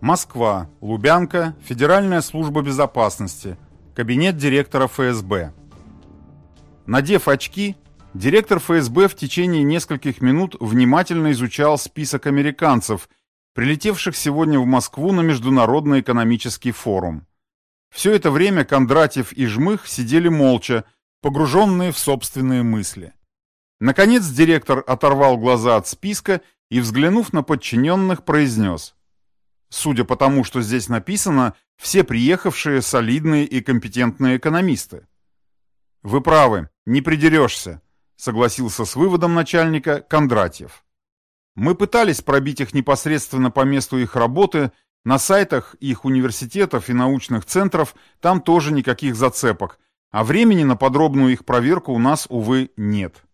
Москва, Лубянка, Федеральная служба безопасности, кабинет директора ФСБ. Надев очки, директор ФСБ в течение нескольких минут внимательно изучал список американцев, прилетевших сегодня в Москву на Международный экономический форум. Все это время Кондратьев и Жмых сидели молча, погруженные в собственные мысли. Наконец директор оторвал глаза от списка и, взглянув на подчиненных, произнес – Судя по тому, что здесь написано, все приехавшие солидные и компетентные экономисты. «Вы правы, не придерешься», — согласился с выводом начальника Кондратьев. «Мы пытались пробить их непосредственно по месту их работы, на сайтах их университетов и научных центров там тоже никаких зацепок, а времени на подробную их проверку у нас, увы, нет».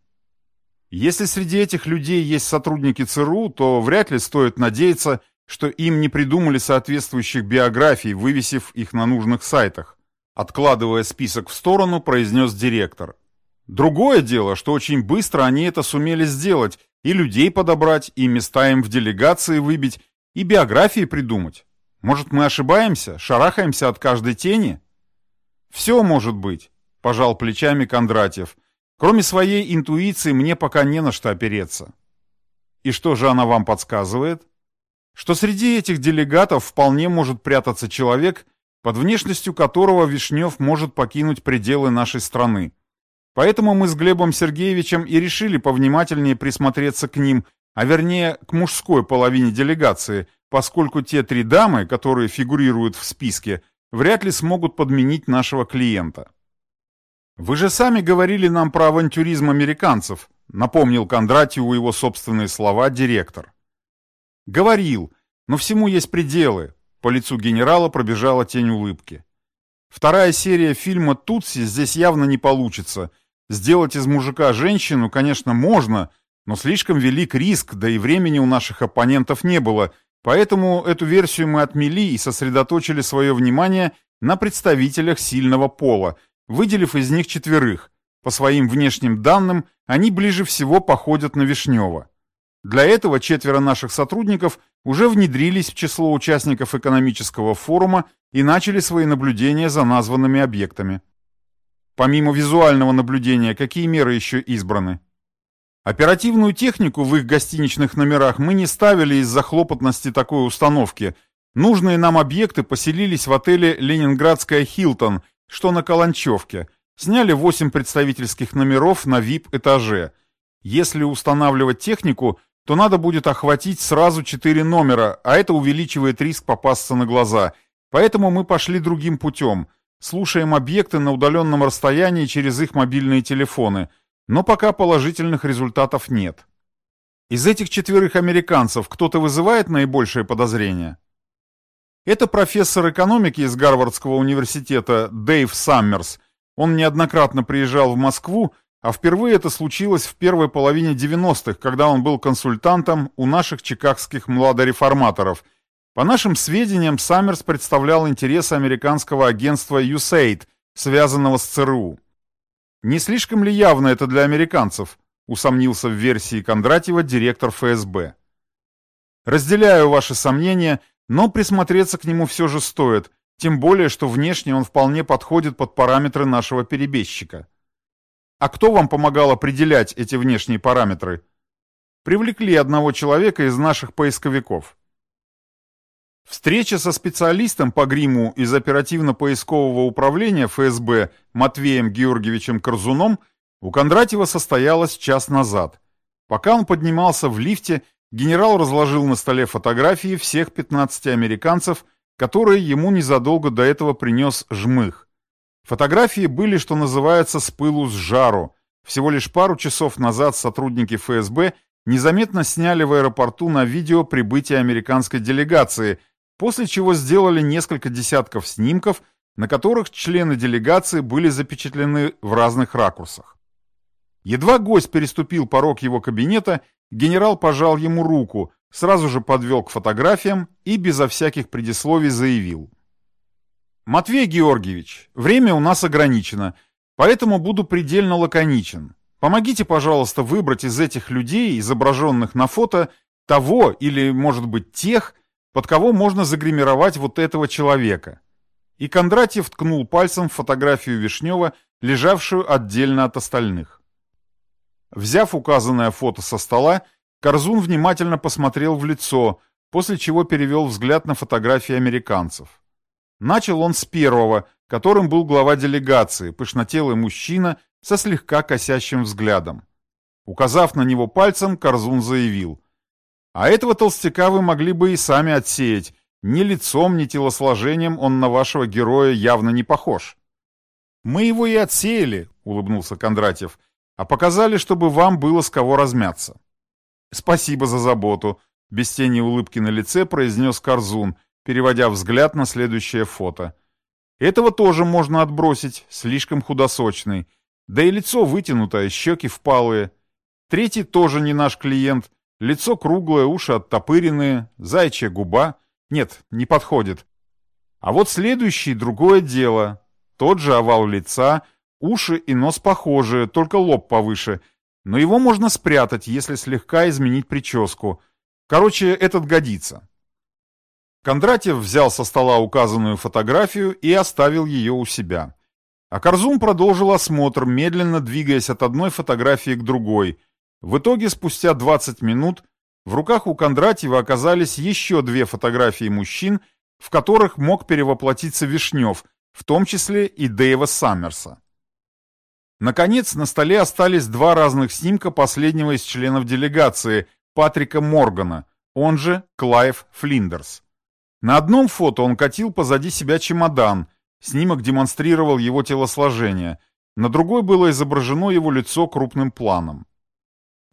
Если среди этих людей есть сотрудники ЦРУ, то вряд ли стоит надеяться, что им не придумали соответствующих биографий, вывесив их на нужных сайтах. Откладывая список в сторону, произнес директор. Другое дело, что очень быстро они это сумели сделать, и людей подобрать, и места им в делегации выбить, и биографии придумать. Может, мы ошибаемся, шарахаемся от каждой тени? Все может быть, пожал плечами Кондратьев. Кроме своей интуиции мне пока не на что опереться. И что же она вам подсказывает? что среди этих делегатов вполне может прятаться человек, под внешностью которого Вишнев может покинуть пределы нашей страны. Поэтому мы с Глебом Сергеевичем и решили повнимательнее присмотреться к ним, а вернее к мужской половине делегации, поскольку те три дамы, которые фигурируют в списке, вряд ли смогут подменить нашего клиента. «Вы же сами говорили нам про авантюризм американцев», напомнил Кондратьеву его собственные слова директор. Говорил, но всему есть пределы. По лицу генерала пробежала тень улыбки. Вторая серия фильма «Тутси» здесь явно не получится. Сделать из мужика женщину, конечно, можно, но слишком велик риск, да и времени у наших оппонентов не было, поэтому эту версию мы отмели и сосредоточили свое внимание на представителях сильного пола, выделив из них четверых. По своим внешним данным, они ближе всего походят на Вишнева. Для этого четверо наших сотрудников уже внедрились в число участников экономического форума и начали свои наблюдения за названными объектами. Помимо визуального наблюдения, какие меры еще избраны? Оперативную технику в их гостиничных номерах мы не ставили из-за хлопотности такой установки. Нужные нам объекты поселились в отеле «Ленинградская Хилтон», что на Каланчевке. Сняли 8 представительских номеров на VIP-этаже. Если устанавливать технику, то надо будет охватить сразу четыре номера, а это увеличивает риск попасться на глаза. Поэтому мы пошли другим путем. Слушаем объекты на удаленном расстоянии через их мобильные телефоны. Но пока положительных результатов нет. Из этих четверых американцев кто-то вызывает наибольшее подозрение? Это профессор экономики из Гарвардского университета Дэйв Саммерс. Он неоднократно приезжал в Москву а впервые это случилось в первой половине 90-х, когда он был консультантом у наших чикагских младореформаторов. По нашим сведениям, Саммерс представлял интересы американского агентства USAID, связанного с ЦРУ. «Не слишком ли явно это для американцев?» — усомнился в версии Кондратьева директор ФСБ. «Разделяю ваши сомнения, но присмотреться к нему все же стоит, тем более, что внешне он вполне подходит под параметры нашего перебежчика». А кто вам помогал определять эти внешние параметры? Привлекли одного человека из наших поисковиков. Встреча со специалистом по гриму из оперативно-поискового управления ФСБ Матвеем Георгиевичем Корзуном у Кондратьева состоялась час назад. Пока он поднимался в лифте, генерал разложил на столе фотографии всех 15 американцев, которые ему незадолго до этого принес Жмых. Фотографии были, что называется, с пылу с жару. Всего лишь пару часов назад сотрудники ФСБ незаметно сняли в аэропорту на видео прибытие американской делегации, после чего сделали несколько десятков снимков, на которых члены делегации были запечатлены в разных ракурсах. Едва гость переступил порог его кабинета, генерал пожал ему руку, сразу же подвел к фотографиям и безо всяких предисловий заявил – «Матвей Георгиевич, время у нас ограничено. Поэтому буду предельно лаконичен. Помогите, пожалуйста, выбрать из этих людей, изображенных на фото, того или, может быть, тех, под кого можно загримировать вот этого человека. И Кондратьев ткнул пальцем в фотографию Вишнева, лежавшую отдельно от остальных. Взяв указанное фото со стола, Корзун внимательно посмотрел в лицо, после чего перевел взгляд на фотографии американцев. Начал он с первого, которым был глава делегации, пышнотелый мужчина со слегка косящим взглядом. Указав на него пальцем, Корзун заявил. «А этого толстяка вы могли бы и сами отсеять. Ни лицом, ни телосложением он на вашего героя явно не похож». «Мы его и отсеяли», — улыбнулся Кондратьев, «а показали, чтобы вам было с кого размяться». «Спасибо за заботу», — без тени улыбки на лице произнес Корзун, переводя взгляд на следующее фото. Этого тоже можно отбросить, слишком худосочный. Да и лицо вытянутое, щеки впалые. Третий тоже не наш клиент. Лицо круглое, уши оттопыренные, зайчья губа. Нет, не подходит. А вот следующий другое дело. Тот же овал лица, уши и нос похожие, только лоб повыше. Но его можно спрятать, если слегка изменить прическу. Короче, этот годится. Кондратьев взял со стола указанную фотографию и оставил ее у себя. А Корзун продолжил осмотр, медленно двигаясь от одной фотографии к другой. В итоге, спустя 20 минут, в руках у Кондратьева оказались еще две фотографии мужчин, в которых мог перевоплотиться Вишнев, в том числе и Дэйва Саммерса. Наконец, на столе остались два разных снимка последнего из членов делегации, Патрика Моргана, он же Клайв Флиндерс. На одном фото он катил позади себя чемодан, снимок демонстрировал его телосложение, на другой было изображено его лицо крупным планом.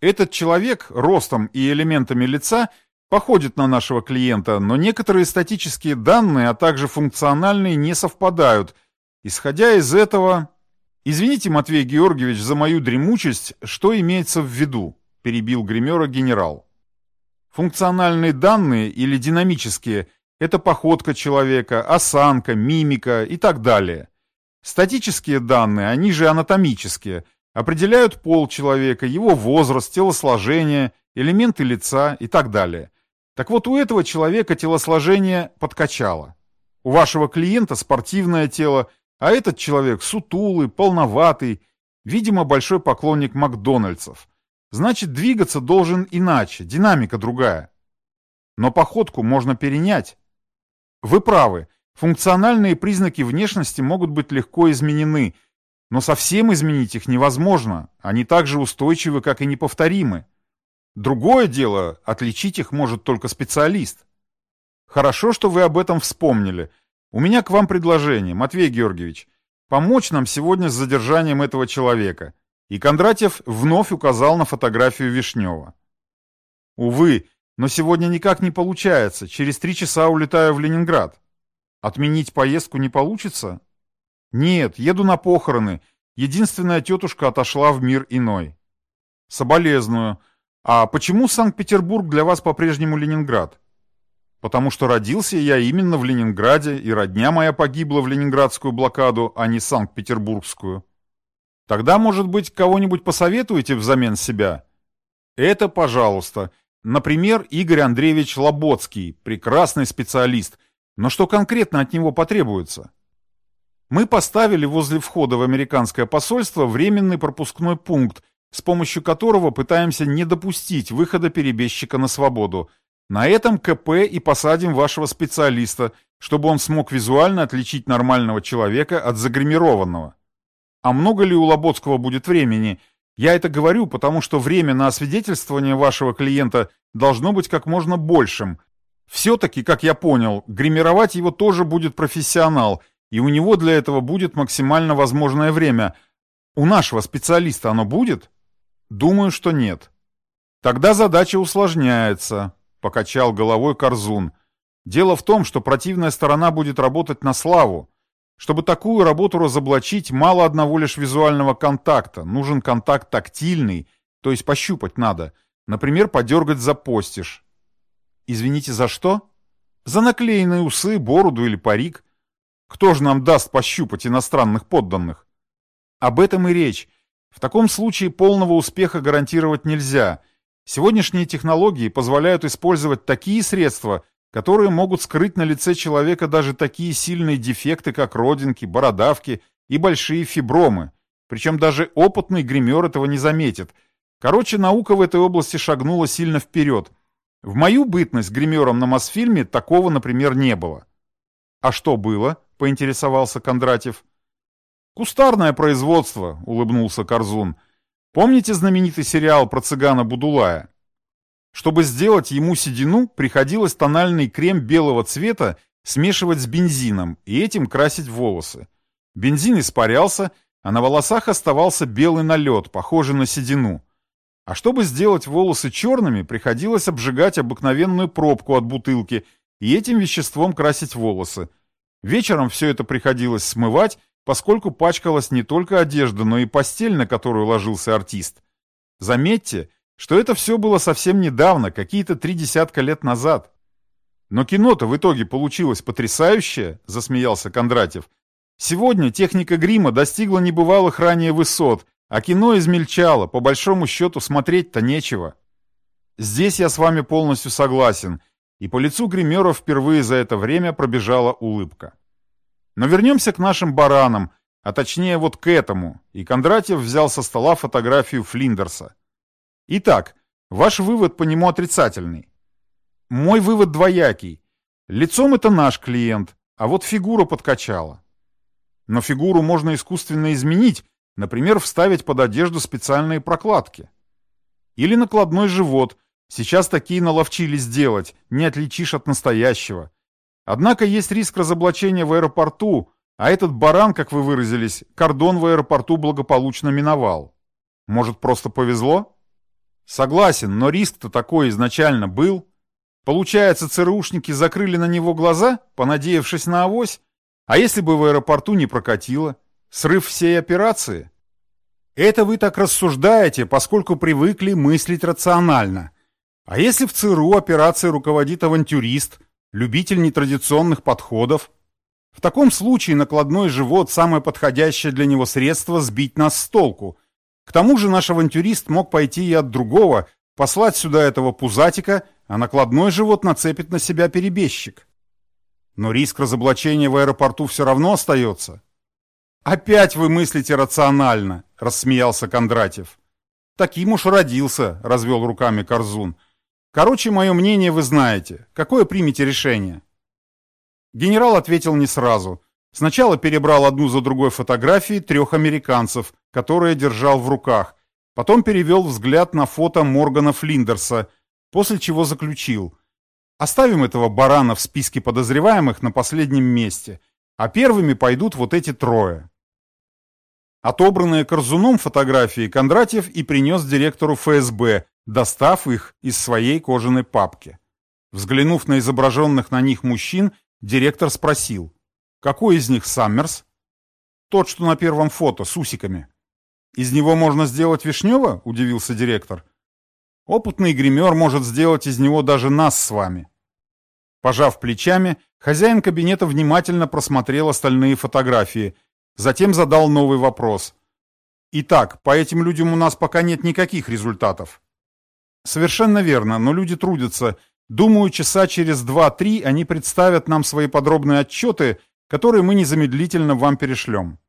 Этот человек ростом и элементами лица походит на нашего клиента, но некоторые статические данные, а также функциональные не совпадают. Исходя из этого... «Извините, Матвей Георгиевич, за мою дремучесть, что имеется в виду?» – перебил гримера генерал. Функциональные данные или динамические – это походка человека, осанка, мимика и так далее. Статические данные, они же анатомические, определяют пол человека, его возраст, телосложение, элементы лица и так далее. Так вот, у этого человека телосложение подкачало. У вашего клиента спортивное тело, а этот человек сутулый, полноватый, видимо, большой поклонник Макдональдсов. Значит, двигаться должен иначе, динамика другая. Но походку можно перенять. Вы правы, функциональные признаки внешности могут быть легко изменены, но совсем изменить их невозможно, они так же устойчивы, как и неповторимы. Другое дело, отличить их может только специалист. Хорошо, что вы об этом вспомнили. У меня к вам предложение, Матвей Георгиевич. Помочь нам сегодня с задержанием этого человека. И Кондратьев вновь указал на фотографию Вишнева. Увы, но сегодня никак не получается. Через три часа улетаю в Ленинград. Отменить поездку не получится? Нет, еду на похороны. Единственная тетушка отошла в мир иной. Соболезную. А почему Санкт-Петербург для вас по-прежнему Ленинград? Потому что родился я именно в Ленинграде, и родня моя погибла в ленинградскую блокаду, а не Санкт-Петербургскую. Тогда, может быть, кого-нибудь посоветуете взамен себя? Это, пожалуйста. Например, Игорь Андреевич Лоботский, прекрасный специалист, но что конкретно от него потребуется? Мы поставили возле входа в американское посольство временный пропускной пункт, с помощью которого пытаемся не допустить выхода перебежчика на свободу. На этом КП и посадим вашего специалиста, чтобы он смог визуально отличить нормального человека от загримированного. А много ли у Лоботского будет времени – я это говорю, потому что время на освидетельствование вашего клиента должно быть как можно большим. Все-таки, как я понял, гримировать его тоже будет профессионал, и у него для этого будет максимально возможное время. У нашего специалиста оно будет? Думаю, что нет. Тогда задача усложняется, покачал головой Корзун. Дело в том, что противная сторона будет работать на славу. Чтобы такую работу разоблачить, мало одного лишь визуального контакта. Нужен контакт тактильный, то есть пощупать надо. Например, подергать за постиж. Извините, за что? За наклеенные усы, бороду или парик. Кто же нам даст пощупать иностранных подданных? Об этом и речь. В таком случае полного успеха гарантировать нельзя. Сегодняшние технологии позволяют использовать такие средства, которые могут скрыть на лице человека даже такие сильные дефекты, как родинки, бородавки и большие фибромы. Причем даже опытный гример этого не заметит. Короче, наука в этой области шагнула сильно вперед. В мою бытность гримером на Мосфильме такого, например, не было. «А что было?» — поинтересовался Кондратьев. «Кустарное производство», — улыбнулся Корзун. «Помните знаменитый сериал про цыгана Будулая? Чтобы сделать ему седину, приходилось тональный крем белого цвета смешивать с бензином и этим красить волосы. Бензин испарялся, а на волосах оставался белый налет, похожий на седину. А чтобы сделать волосы черными, приходилось обжигать обыкновенную пробку от бутылки и этим веществом красить волосы. Вечером все это приходилось смывать, поскольку пачкалась не только одежда, но и постель, на которую ложился артист. Заметьте, что это все было совсем недавно, какие-то три десятка лет назад. Но кино-то в итоге получилось потрясающее, засмеялся Кондратьев. Сегодня техника грима достигла небывалых ранее высот, а кино измельчало, по большому счету смотреть-то нечего. Здесь я с вами полностью согласен, и по лицу гримера впервые за это время пробежала улыбка. Но вернемся к нашим баранам, а точнее вот к этому, и Кондратьев взял со стола фотографию Флиндерса. Итак, ваш вывод по нему отрицательный. Мой вывод двоякий. Лицом это наш клиент, а вот фигура подкачала. Но фигуру можно искусственно изменить, например, вставить под одежду специальные прокладки. Или накладной живот. Сейчас такие наловчились делать, не отличишь от настоящего. Однако есть риск разоблачения в аэропорту, а этот баран, как вы выразились, кордон в аэропорту благополучно миновал. Может, просто повезло? Согласен, но риск-то такой изначально был. Получается, ЦРУшники закрыли на него глаза, понадеявшись на авось? А если бы в аэропорту не прокатило? Срыв всей операции? Это вы так рассуждаете, поскольку привыкли мыслить рационально. А если в ЦРУ операцией руководит авантюрист – любитель нетрадиционных подходов. В таком случае накладной живот – самое подходящее для него средство сбить нас с толку. К тому же наш авантюрист мог пойти и от другого, послать сюда этого пузатика, а накладной живот нацепит на себя перебежчик. Но риск разоблачения в аэропорту все равно остается. «Опять вы мыслите рационально», – рассмеялся Кондратьев. «Таким уж родился», – развел руками Корзун. Короче, мое мнение вы знаете. Какое примете решение? Генерал ответил не сразу. Сначала перебрал одну за другой фотографии трех американцев, которые держал в руках. Потом перевел взгляд на фото Моргана Флиндерса, после чего заключил. Оставим этого барана в списке подозреваемых на последнем месте, а первыми пойдут вот эти трое. Отобранные Корзуном фотографии Кондратьев и принес директору ФСБ, достав их из своей кожаной папки. Взглянув на изображенных на них мужчин, директор спросил, какой из них Саммерс? Тот, что на первом фото, с усиками. Из него можно сделать Вишнева? Удивился директор. Опытный гример может сделать из него даже нас с вами. Пожав плечами, хозяин кабинета внимательно просмотрел остальные фотографии, затем задал новый вопрос. Итак, по этим людям у нас пока нет никаких результатов. Совершенно верно, но люди трудятся. Думаю, часа через два-три они представят нам свои подробные отчеты, которые мы незамедлительно вам перешлем.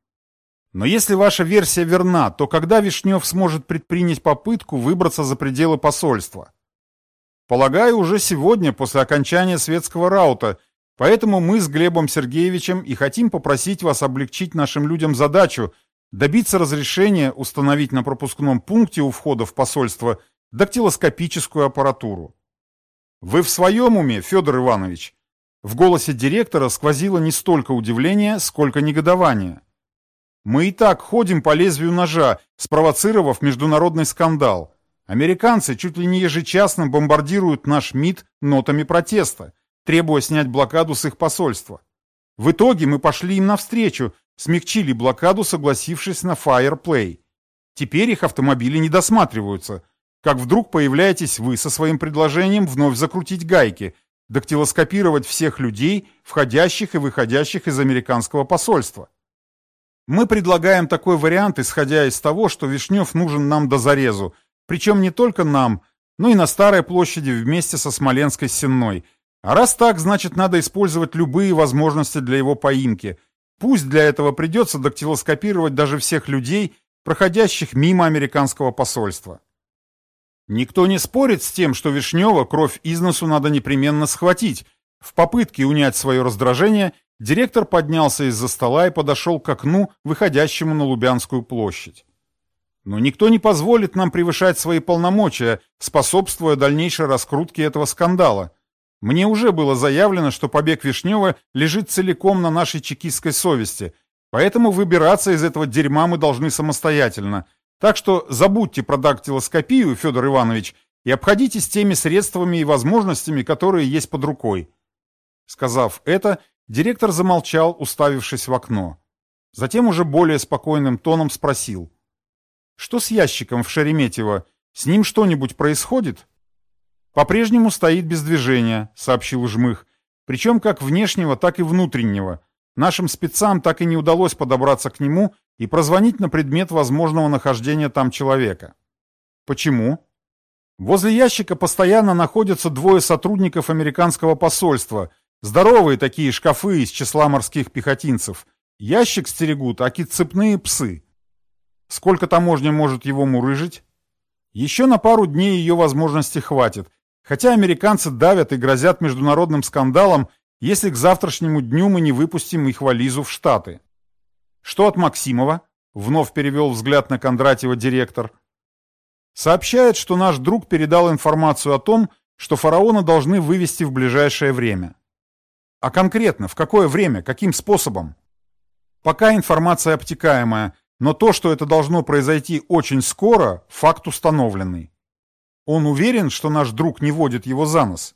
Но если ваша версия верна, то когда Вишнев сможет предпринять попытку выбраться за пределы посольства? Полагаю, уже сегодня, после окончания светского раута, поэтому мы с Глебом Сергеевичем и хотим попросить вас облегчить нашим людям задачу, добиться разрешения установить на пропускном пункте у входа в посольство – дактилоскопическую аппаратуру. «Вы в своем уме, Федор Иванович?» В голосе директора сквозило не столько удивление, сколько негодование. «Мы и так ходим по лезвию ножа, спровоцировав международный скандал. Американцы чуть ли не ежечасно бомбардируют наш МИД нотами протеста, требуя снять блокаду с их посольства. В итоге мы пошли им навстречу, смягчили блокаду, согласившись на Fireplay. Теперь их автомобили не досматриваются – как вдруг появляетесь вы со своим предложением вновь закрутить гайки, дактилоскопировать всех людей, входящих и выходящих из американского посольства. Мы предлагаем такой вариант, исходя из того, что Вишнев нужен нам до зарезу, причем не только нам, но и на Старой площади вместе со Смоленской Сенной. А раз так, значит, надо использовать любые возможности для его поимки. Пусть для этого придется дактилоскопировать даже всех людей, проходящих мимо американского посольства. Никто не спорит с тем, что Вишнева кровь из носу надо непременно схватить. В попытке унять свое раздражение директор поднялся из-за стола и подошел к окну, выходящему на Лубянскую площадь. Но никто не позволит нам превышать свои полномочия, способствуя дальнейшей раскрутке этого скандала. Мне уже было заявлено, что побег Вишнева лежит целиком на нашей чекистской совести, поэтому выбираться из этого дерьма мы должны самостоятельно. Так что забудьте про дактилоскопию, Федор Иванович, и обходитесь теми средствами и возможностями, которые есть под рукой. Сказав это, директор замолчал, уставившись в окно. Затем уже более спокойным тоном спросил. Что с ящиком в Шереметьево? С ним что-нибудь происходит? По-прежнему стоит без движения, сообщил Жмых. Причем как внешнего, так и внутреннего. Нашим спецам так и не удалось подобраться к нему и прозвонить на предмет возможного нахождения там человека. Почему? Возле ящика постоянно находятся двое сотрудников американского посольства. Здоровые такие шкафы из числа морских пехотинцев. Ящик стерегут аки цепные псы. Сколько таможня может его мурыжить? Еще на пару дней ее возможности хватит, хотя американцы давят и грозят международным скандалом, если к завтрашнему дню мы не выпустим их вализу в Штаты. Что от Максимова? Вновь перевел взгляд на Кондратьева директор. Сообщает, что наш друг передал информацию о том, что фараона должны вывести в ближайшее время. А конкретно, в какое время, каким способом? Пока информация обтекаемая, но то, что это должно произойти очень скоро, факт установленный. Он уверен, что наш друг не водит его за нос.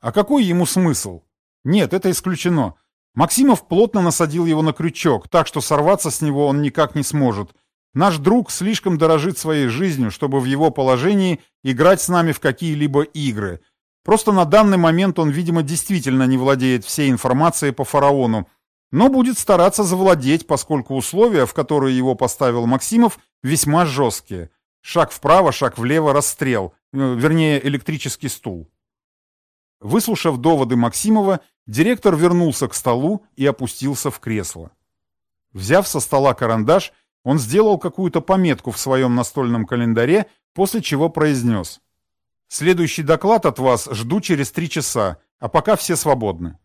А какой ему смысл? Нет, это исключено. Максимов плотно насадил его на крючок, так что сорваться с него он никак не сможет. Наш друг слишком дорожит своей жизнью, чтобы в его положении играть с нами в какие-либо игры. Просто на данный момент он, видимо, действительно не владеет всей информацией по фараону, но будет стараться завладеть, поскольку условия, в которые его поставил Максимов, весьма жесткие. Шаг вправо, шаг влево, расстрел, э, вернее, электрический стул. Выслушав доводы Максимова, директор вернулся к столу и опустился в кресло. Взяв со стола карандаш, он сделал какую-то пометку в своем настольном календаре, после чего произнес. «Следующий доклад от вас жду через три часа, а пока все свободны».